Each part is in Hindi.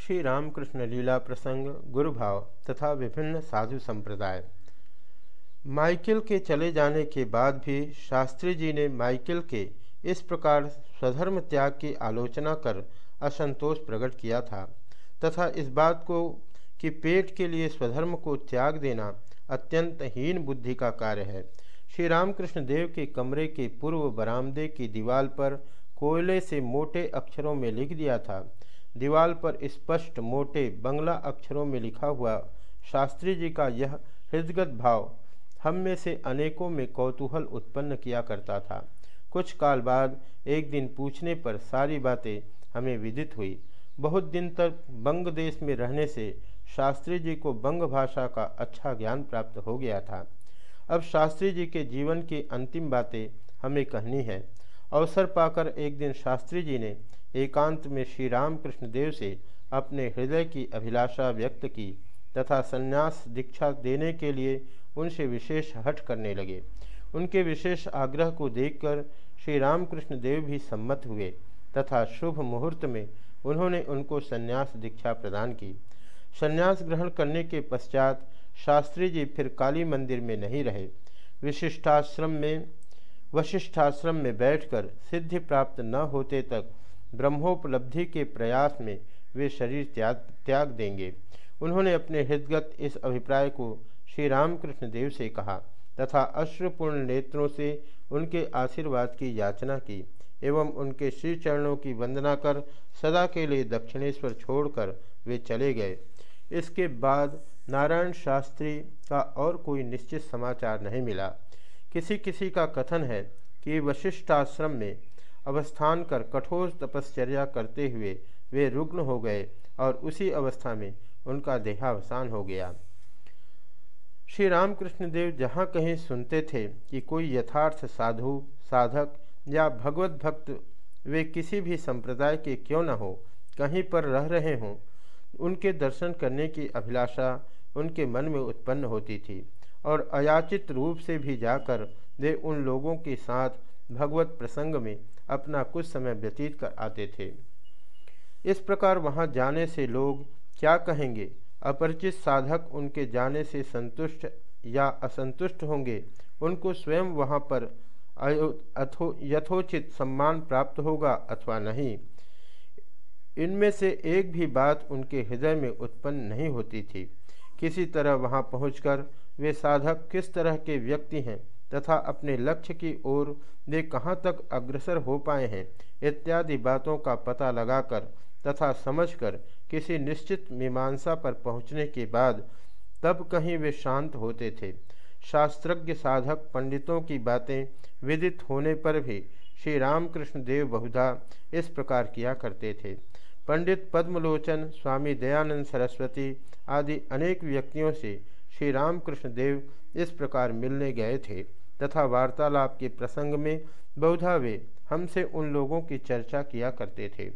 श्री रामकृष्ण लीला प्रसंग, गुरुभाव तथा विभिन्न साधु संप्रदाय। माइकल के चले जाने के बाद भी शास्त्री जी ने माइकल के इस प्रकार स्वधर्म त्याग की आलोचना कर असंतोष प्रकट किया था तथा इस बात को कि पेट के लिए स्वधर्म को त्याग देना अत्यंत हीन बुद्धि का कार्य है। श्री रामकृष्ण देव के कमरे के पूर्व बरामदे की दीवार पर कोयले से मोटे अक्षरों में लिख दिया था। दीवार पर स्पष्ट मोटे बंगला अक्षरों में लिखा हुआ, शास्त्री जी का यह हृदगत भाव हम में से अनेकों में कौतूहल उत्पन्न किया करता था। कुछ काल बाद एक दिन पूछने पर सारी बातें हमें विदित हुई। बहुत दिन तक बंग देश में रहने से शास्त्री जी को बंग भाषा का अच्छा ज्ञान प्राप्त हो गया था। अब शास्त्री जी के जीवन की अंतिम बातें हमें कहनी है। अवसर पाकर एक दिन शास्त्री जी ने एकांत में श्री रामकृष्ण देव से अपने हृदय की अभिलाषा व्यक्त की तथा संन्यास दीक्षा देने के लिए उनसे विशेष हट करने लगे। उनके विशेष आग्रह को देखकर श्री रामकृष्ण देव भी सम्मत हुए तथा शुभ मुहूर्त में उन्होंने उनको संन्यास दीक्षा प्रदान की। संन्यास ग्रहण करने के पश्चात शास्त्री जी फिर काली मंदिर में नहीं रहे। विशिष्टाश्रम में, वशिष्ठाश्रम में बैठकर सिद्धि प्राप्त न होते तक ब्रह्मोपलब्धि के प्रयास में वे शरीर त्याग त्याग देंगे। उन्होंने अपने हृदगत इस अभिप्राय को श्री रामकृष्ण देव से कहा तथा अश्रुपूर्ण नेत्रों से उनके आशीर्वाद की याचना की एवं उनके श्री चरणों की वंदना कर सदा के लिए दक्षिणेश्वर छोड़कर वे चले गए। इसके बाद नारायण शास्त्री का और कोई निश्चित समाचार नहीं मिला। किसी किसी का कथन है कि वशिष्ठाश्रम में अवस्थान कर कठोर तपश्चर्या करते हुए वे रुग्ण हो गए और उसी अवस्था में उनका देहावसान हो गया। श्री रामकृष्ण देव जहाँ कहीं सुनते थे कि कोई यथार्थ साधु, साधक या भगवत भक्त वे किसी भी संप्रदाय के क्यों न हो, कहीं पर रह रहे हों, उनके दर्शन करने की अभिलाषा उनके मन में उत्पन्न होती थी और अयाचित रूप से भी जाकर वे उन लोगों के साथ भगवत प्रसंग में अपना कुछ समय व्यतीत कर आते थे। इस प्रकार वहाँ जाने से लोग क्या कहेंगे? अपरिचित साधक उनके जाने से संतुष्ट या असंतुष्ट होंगे? उनको स्वयं वहाँ पर अथो, यथोचित सम्मान प्राप्त होगा अथवा नहीं? इनमें से एक भी बात उनके हृदय में उत्पन्न नहीं होती थी। किसी तरह वहाँ पहुंचकर वे साधक किस तरह के व्यक्ति हैं? तथा अपने लक्ष्य की ओर वे कहाँ तक अग्रसर हो पाए हैं, इत्यादि बातों का पता लगाकर तथा समझकर किसी निश्चित मीमांसा पर पहुँचने के बाद तब कहीं वे शांत होते थे। शास्त्रज्ञ साधक पंडितों की बातें विदित होने पर भी श्री रामकृष्ण देव बहुधा इस प्रकार किया करते थे। पंडित पद्मलोचन, स्वामी दयानंद सरस्वती आदि अनेक व्यक्तियों से श्री रामकृष्ण देव इस प्रकार मिलने गए थे। तथा वार्तालाप के प्रसंग में बहुधा वे हमसे उन लोगों की चर्चा किया करते थे।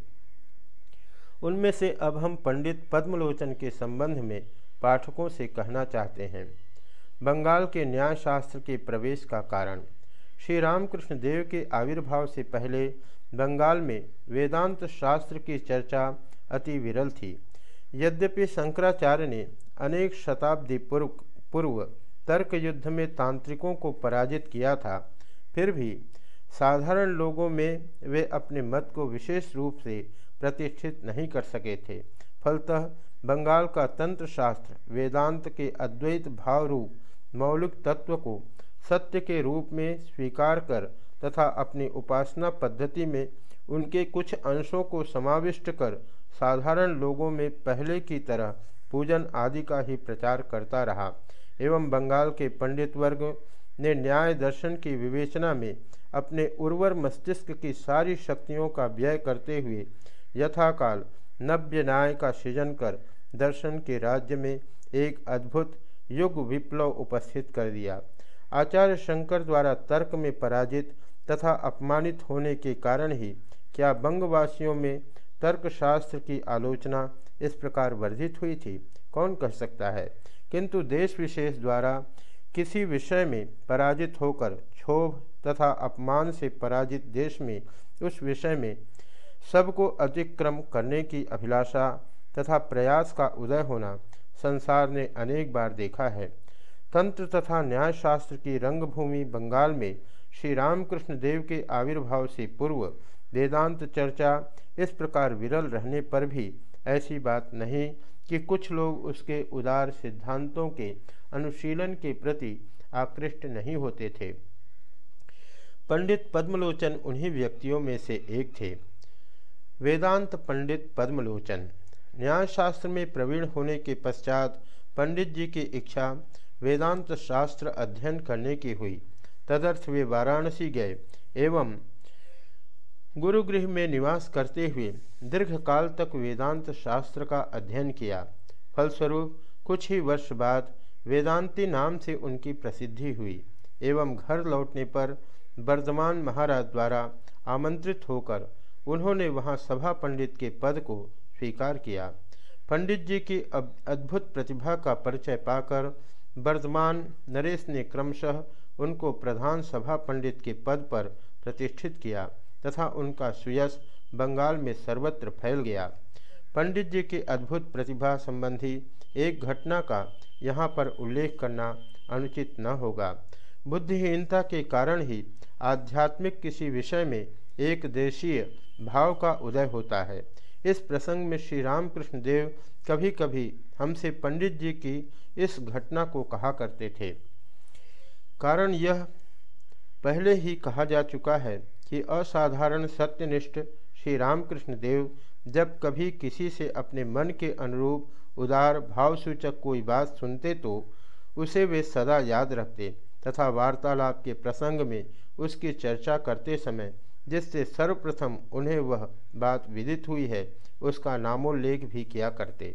उनमें से अब हम पंडित पद्मलोचन के संबंध में पाठकों से कहना चाहते हैं। बंगाल के न्याय शास्त्र के प्रवेश का कारण। श्री रामकृष्ण देव के आविर्भाव से पहले बंगाल में वेदांत शास्त्र की चर्चा अति विरल थी। यद्यपि शंकराचार्य ने अनेक शताब्दी पूर्व पूर्व तर्क युद्ध में तांत्रिकों को पराजित किया था, फिर भी साधारण लोगों में वे अपने मत को विशेष रूप से प्रतिष्ठित नहीं कर सके थे। फलतः बंगाल का तंत्र शास्त्र वेदांत के अद्वैत भाव रूप मौलिक तत्व को सत्य के रूप में स्वीकार कर तथा अपनी उपासना पद्धति में उनके कुछ अंशों को समाविष्ट कर साधारण लोगों में पहले की तरह पूजन आदि का ही प्रचार करता रहा। एवं बंगाल के पंडित वर्ग ने न्याय दर्शन की विवेचना में अपने उर्वर मस्तिष्क की सारी शक्तियों का व्यय करते हुए यथाकाल नव्य न्याय का सृजन कर दर्शन के राज्य में एक अद्भुत युग विप्लव उपस्थित कर दिया। आचार्य शंकर द्वारा तर्क में पराजित तथा अपमानित होने के कारण ही क्या बंगवासियों में तर्कशास्त्र की आलोचना इस प्रकार वर्धित हुई थी? कौन कह सकता है? किंतु देश विशेष द्वारा किसी विषय में पराजित होकर क्षोभ तथा अपमान से पराजित देश में उस विषय में सबको अतिक्रम करने की अभिलाषा तथा प्रयास का उदय होना संसार ने अनेक बार देखा है। तंत्र तथा न्यायशास्त्र की रंगभूमि बंगाल में श्री रामकृष्ण देव के आविर्भाव से पूर्व वेदांत चर्चा इस प्रकार विरल रहने पर भी ऐसी बात नहीं कि कुछ लोग उसके उदार सिद्धांतों के अनुशीलन के प्रति आकृष्ट नहीं होते थे। पंडित पद्मलोचन उन्हीं व्यक्तियों में से एक थे। वेदांत पंडित पद्मलोचन। न्यायशास्त्र में प्रवीण होने के पश्चात पंडित जी की इच्छा वेदांत शास्त्र अध्ययन करने की हुई। तदर्थ वे वाराणसी गए एवं गुरुगृह में निवास करते हुए दीर्घकाल तक वेदांत शास्त्र का अध्ययन किया। फलस्वरूप, कुछ ही वर्ष बाद वेदांती नाम से उनकी प्रसिद्धि हुई एवं घर लौटने पर वर्धमान महाराज द्वारा आमंत्रित होकर उन्होंने वहाँ सभा पंडित के पद को स्वीकार किया। पंडित जी की अद्भुत प्रतिभा का परिचय पाकर वर्धमान नरेश ने क्रमशः उनको प्रधान सभा पंडित के पद पर प्रतिष्ठित किया। तथा उनका सुयश बंगाल में सर्वत्र फैल गया। पंडित जी की अद्भुत प्रतिभा संबंधी एक घटना का यहाँ पर उल्लेख करना अनुचित न होगा। बुद्धिहीनता के कारण ही आध्यात्मिक किसी विषय में एक देशीय भाव का उदय होता है। इस प्रसंग में श्री रामकृष्ण देव कभी कभी हमसे पंडित जी की इस घटना को कहा करते थे। कारण यह पहले ही कहा जा चुका है कि असाधारण सत्यनिष्ठ श्री रामकृष्ण देव जब कभी किसी से अपने मन के अनुरूप उदार, भावसूचक कोई बात सुनते तो उसे वे सदा याद रखते तथा वार्तालाप के प्रसंग में उसकी चर्चा करते समय जिससे सर्वप्रथम उन्हें वह बात विदित हुई है, उसका नामोल्लेख भी किया करते।